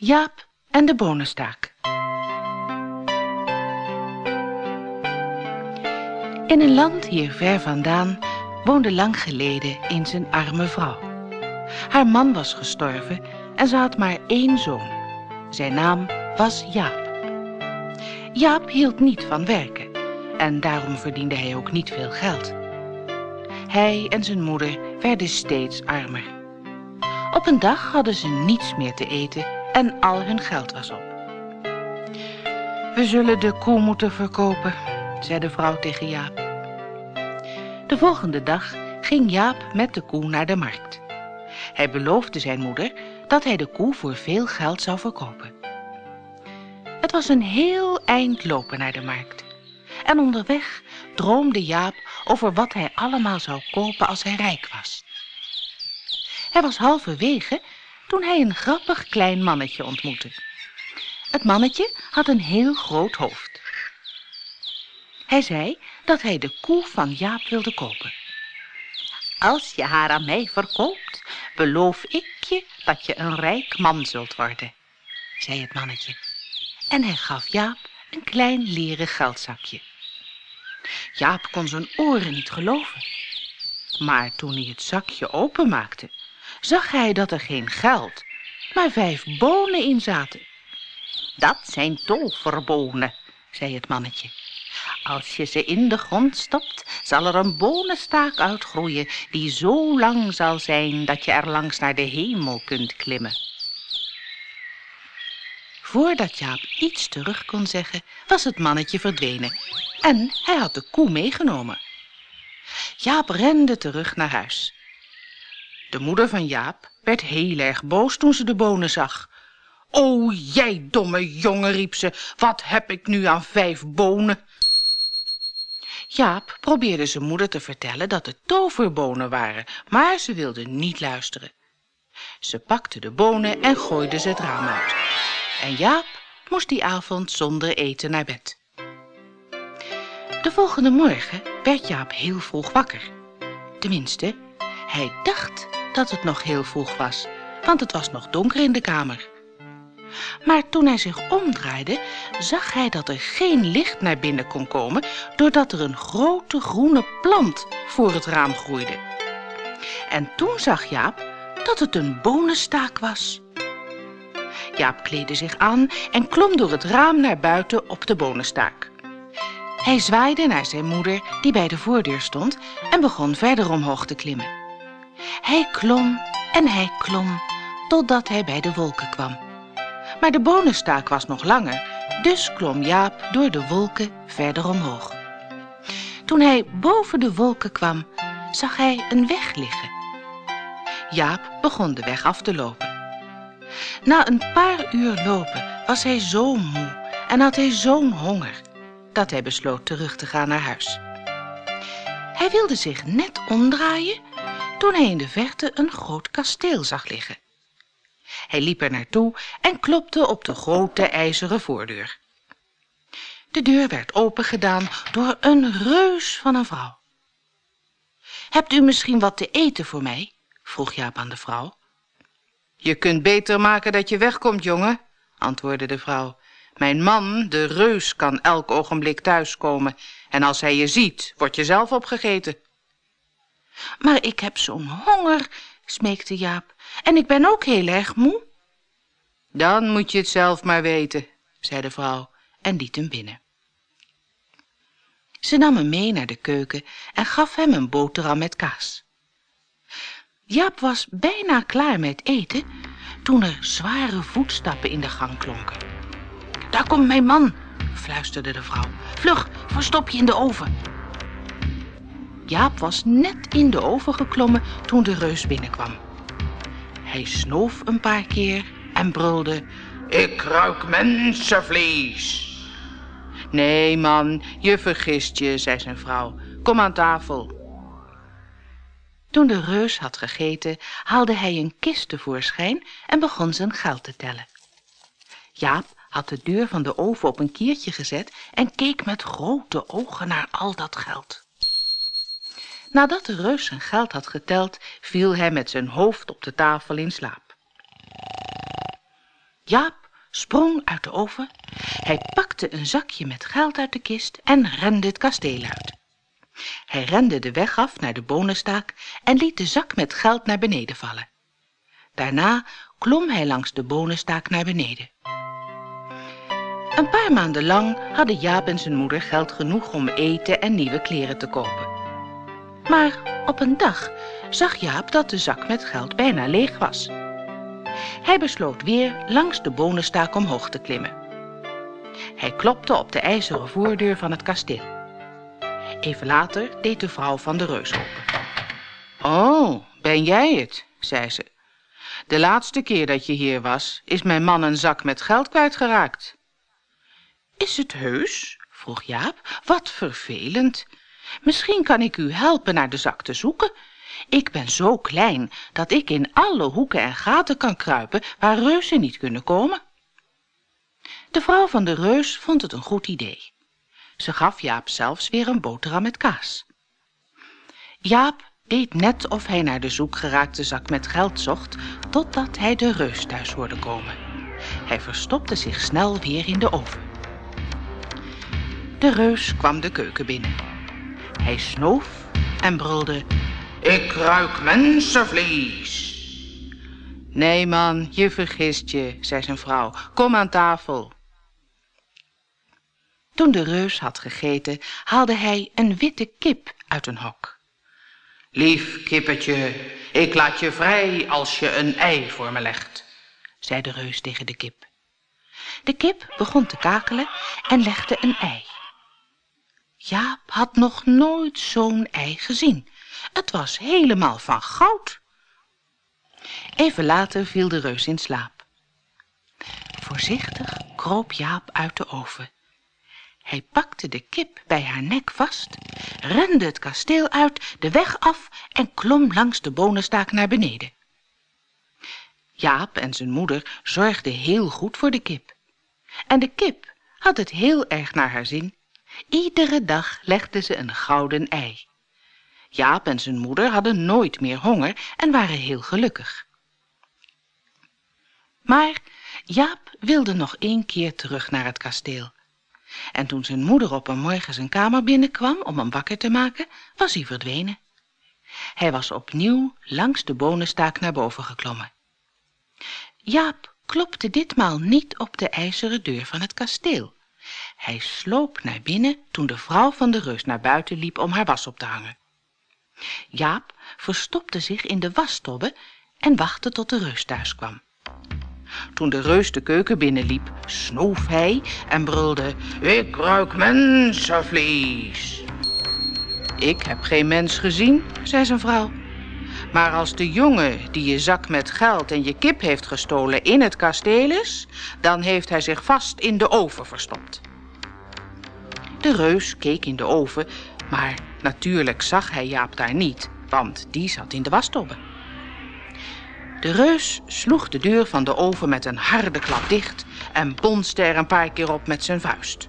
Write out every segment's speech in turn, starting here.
Jaap en de bonenstaak. In een land hier ver vandaan woonde lang geleden eens een arme vrouw. Haar man was gestorven en ze had maar één zoon. Zijn naam was Jaap. Jaap hield niet van werken en daarom verdiende hij ook niet veel geld. Hij en zijn moeder werden steeds armer. Op een dag hadden ze niets meer te eten en al hun geld was op. We zullen de koe moeten verkopen, zei de vrouw tegen Jaap. De volgende dag ging Jaap met de koe naar de markt. Hij beloofde zijn moeder dat hij de koe voor veel geld zou verkopen. Het was een heel eind lopen naar de markt. En onderweg droomde Jaap over wat hij allemaal zou kopen als hij rijk was. Hij was halverwege toen hij een grappig klein mannetje ontmoette. Het mannetje had een heel groot hoofd. Hij zei dat hij de koe van Jaap wilde kopen. Als je haar aan mij verkoopt, beloof ik je dat je een rijk man zult worden, zei het mannetje. En hij gaf Jaap een klein leren geldzakje. Jaap kon zijn oren niet geloven. Maar toen hij het zakje openmaakte, zag hij dat er geen geld, maar vijf bonen in zaten. Dat zijn toverbonen, zei het mannetje. Als je ze in de grond stopt, zal er een bonenstaak uitgroeien die zo lang zal zijn dat je er langs naar de hemel kunt klimmen. Voordat Jaap iets terug kon zeggen, was het mannetje verdwenen en hij had de koe meegenomen. Jaap rende terug naar huis. De moeder van Jaap werd heel erg boos toen ze de bonen zag. O, jij domme jongen, riep ze, wat heb ik nu aan vijf bonen? Jaap probeerde zijn moeder te vertellen dat het toverbonen waren, maar ze wilde niet luisteren. Ze pakte de bonen en gooide ze het raam uit. En Jaap moest die avond zonder eten naar bed. De volgende morgen werd Jaap heel vroeg wakker. Tenminste, hij dacht dat het nog heel vroeg was, want het was nog donker in de kamer. Maar toen hij zich omdraaide, zag hij dat er geen licht naar binnen kon komen, doordat er een grote groene plant voor het raam groeide. En toen zag Jaap dat het een bonenstaak was. Jaap kleedde zich aan en klom door het raam naar buiten op de bonenstaak. Hij zwaaide naar zijn moeder, die bij de voordeur stond, en begon verder omhoog te klimmen. Hij klom en hij klom, totdat hij bij de wolken kwam. Maar de bonenstaak was nog langer, dus klom Jaap door de wolken verder omhoog. Toen hij boven de wolken kwam, zag hij een weg liggen. Jaap begon de weg af te lopen. Na een paar uur lopen was hij zo moe en had hij zo'n honger dat hij besloot terug te gaan naar huis. Hij wilde zich net omdraaien toen hij in de verte een groot kasteel zag liggen. Hij liep er naartoe en klopte op de grote ijzeren voordeur. De deur werd opengedaan door een reus van een vrouw. Hebt u misschien wat te eten voor mij? vroeg Jaap aan de vrouw. Je kunt beter maken dat je wegkomt, jongen, antwoordde de vrouw. Mijn man, de reus, kan elk ogenblik thuiskomen en als hij je ziet, word je zelf opgegeten. Maar ik heb zo'n honger, smeekte Jaap, en ik ben ook heel erg moe. Dan moet je het zelf maar weten, zei de vrouw en liet hem binnen. Ze nam hem mee naar de keuken en gaf hem een boterham met kaas. Jaap was bijna klaar met eten toen er zware voetstappen in de gang klonken. Daar komt mijn man, fluisterde de vrouw. Vlug, verstop je in de oven. Jaap was net in de oven geklommen toen de reus binnenkwam. Hij snoof een paar keer en brulde... Ik ruik mensenvlees. Nee, man, je vergist je, zei zijn vrouw. Kom aan tafel. Toen de reus had gegeten, haalde hij een kist tevoorschijn en begon zijn geld te tellen. Jaap had de deur van de oven op een kiertje gezet en keek met grote ogen naar al dat geld. Nadat de reus zijn geld had geteld, viel hij met zijn hoofd op de tafel in slaap. Jaap sprong uit de oven. Hij pakte een zakje met geld uit de kist en rende het kasteel uit. Hij rende de weg af naar de bonenstaak en liet de zak met geld naar beneden vallen. Daarna klom hij langs de bonenstaak naar beneden. Een paar maanden lang hadden Jaap en zijn moeder geld genoeg om eten en nieuwe kleren te kopen. Maar op een dag zag Jaap dat de zak met geld bijna leeg was. Hij besloot weer langs de bonenstaak omhoog te klimmen. Hij klopte op de ijzeren voordeur van het kasteel. Even later deed de vrouw van de reus open. Oh, ben jij het, zei ze. De laatste keer dat je hier was, is mijn man een zak met geld kwijtgeraakt. Is het heus? vroeg Jaap. Wat vervelend. Misschien kan ik u helpen naar de zak te zoeken. Ik ben zo klein dat ik in alle hoeken en gaten kan kruipen waar reuzen niet kunnen komen. De vrouw van de reus vond het een goed idee. Ze gaf Jaap zelfs weer een boterham met kaas. Jaap deed net of hij naar de zoekgeraakte zak met geld zocht, totdat hij de reus thuis hoorde komen. Hij verstopte zich snel weer in de oven. De reus kwam de keuken binnen. Hij snoof en brulde, ik ruik mensenvlees. Nee man, je vergist je, zei zijn vrouw. Kom aan tafel. Toen de reus had gegeten, haalde hij een witte kip uit een hok. Lief kippetje, ik laat je vrij als je een ei voor me legt, zei de reus tegen de kip. De kip begon te kakelen en legde een ei. Jaap had nog nooit zo'n ei gezien. Het was helemaal van goud. Even later viel de reus in slaap. Voorzichtig kroop Jaap uit de oven hij pakte de kip bij haar nek vast, rende het kasteel uit, de weg af en klom langs de bonenstaak naar beneden. Jaap en zijn moeder zorgden heel goed voor de kip. En de kip had het heel erg naar haar zin. Iedere dag legde ze een gouden ei. Jaap en zijn moeder hadden nooit meer honger en waren heel gelukkig. Maar Jaap wilde nog één keer terug naar het kasteel. En toen zijn moeder op een morgen zijn kamer binnenkwam om hem wakker te maken, was hij verdwenen. Hij was opnieuw langs de bonenstaak naar boven geklommen. Jaap klopte ditmaal niet op de ijzeren deur van het kasteel. Hij sloop naar binnen toen de vrouw van de reus naar buiten liep om haar was op te hangen. Jaap verstopte zich in de wastobbe en wachtte tot de reus thuis kwam. Toen de reus de keuken binnenliep, snoof hij en brulde, ik ruik mensenvlees. Ik heb geen mens gezien, zei zijn vrouw. Maar als de jongen die je zak met geld en je kip heeft gestolen in het kasteel is, dan heeft hij zich vast in de oven verstopt. De reus keek in de oven, maar natuurlijk zag hij Jaap daar niet, want die zat in de wastobbe. De reus sloeg de deur van de oven met een harde klap dicht en bonste er een paar keer op met zijn vuist.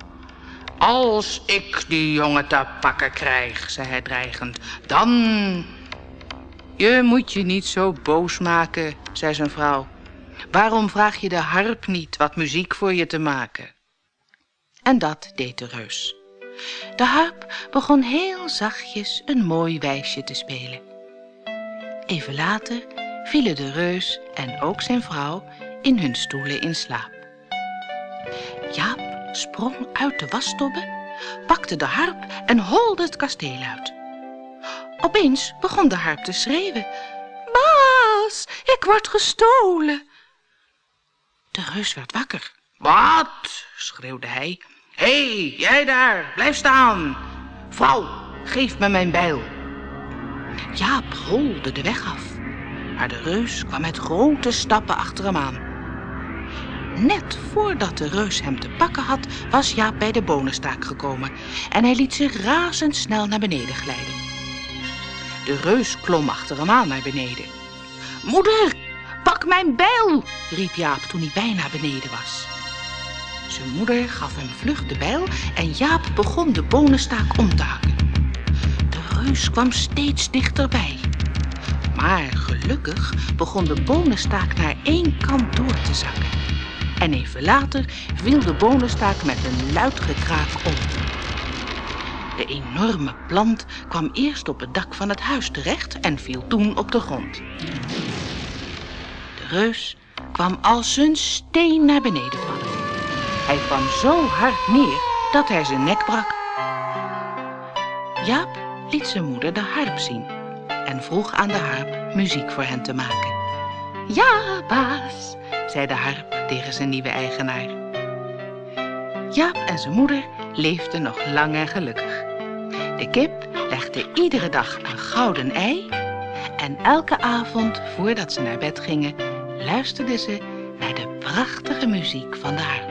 Als ik die jongen te pakken krijg, zei hij dreigend, dan... Je moet je niet zo boos maken, zei zijn vrouw. Waarom vraag je de harp niet wat muziek voor je te maken? En dat deed de reus. De harp begon heel zachtjes een mooi wijsje te spelen. Even later vielen de reus en ook zijn vrouw in hun stoelen in slaap. Jaap sprong uit de wasstobbe, pakte de harp en holde het kasteel uit. Opeens begon de harp te schreeuwen. Baas, ik word gestolen. De reus werd wakker. Wat? schreeuwde hij. Hé, hey, jij daar, blijf staan. Vrouw, geef me mijn bijl. Jaap holde de weg af maar de reus kwam met grote stappen achter hem aan. Net voordat de reus hem te pakken had, was Jaap bij de bonenstaak gekomen en hij liet zich razendsnel naar beneden glijden. De reus klom achter hem aan naar beneden. Moeder, pak mijn bijl, riep Jaap toen hij bijna beneden was. Zijn moeder gaf hem vlug de bijl en Jaap begon de bonenstaak om te hakken. De reus kwam steeds dichterbij. Maar gelukkig begon de bonenstaak naar één kant door te zakken. en even later viel de bonenstaak met een luid gekraak om. De enorme plant kwam eerst op het dak van het huis terecht en viel toen op de grond. De reus kwam als een steen naar beneden vallen. Hij kwam zo hard neer dat hij zijn nek brak. Jaap liet zijn moeder de harp zien en vroeg aan de harp muziek voor hen te maken. Ja, baas, zei de harp tegen zijn nieuwe eigenaar. Jaap en zijn moeder leefden nog lang en gelukkig. De kip legde iedere dag een gouden ei en elke avond voordat ze naar bed gingen luisterden ze naar de prachtige muziek van de harp.